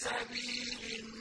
سَبِيلٍ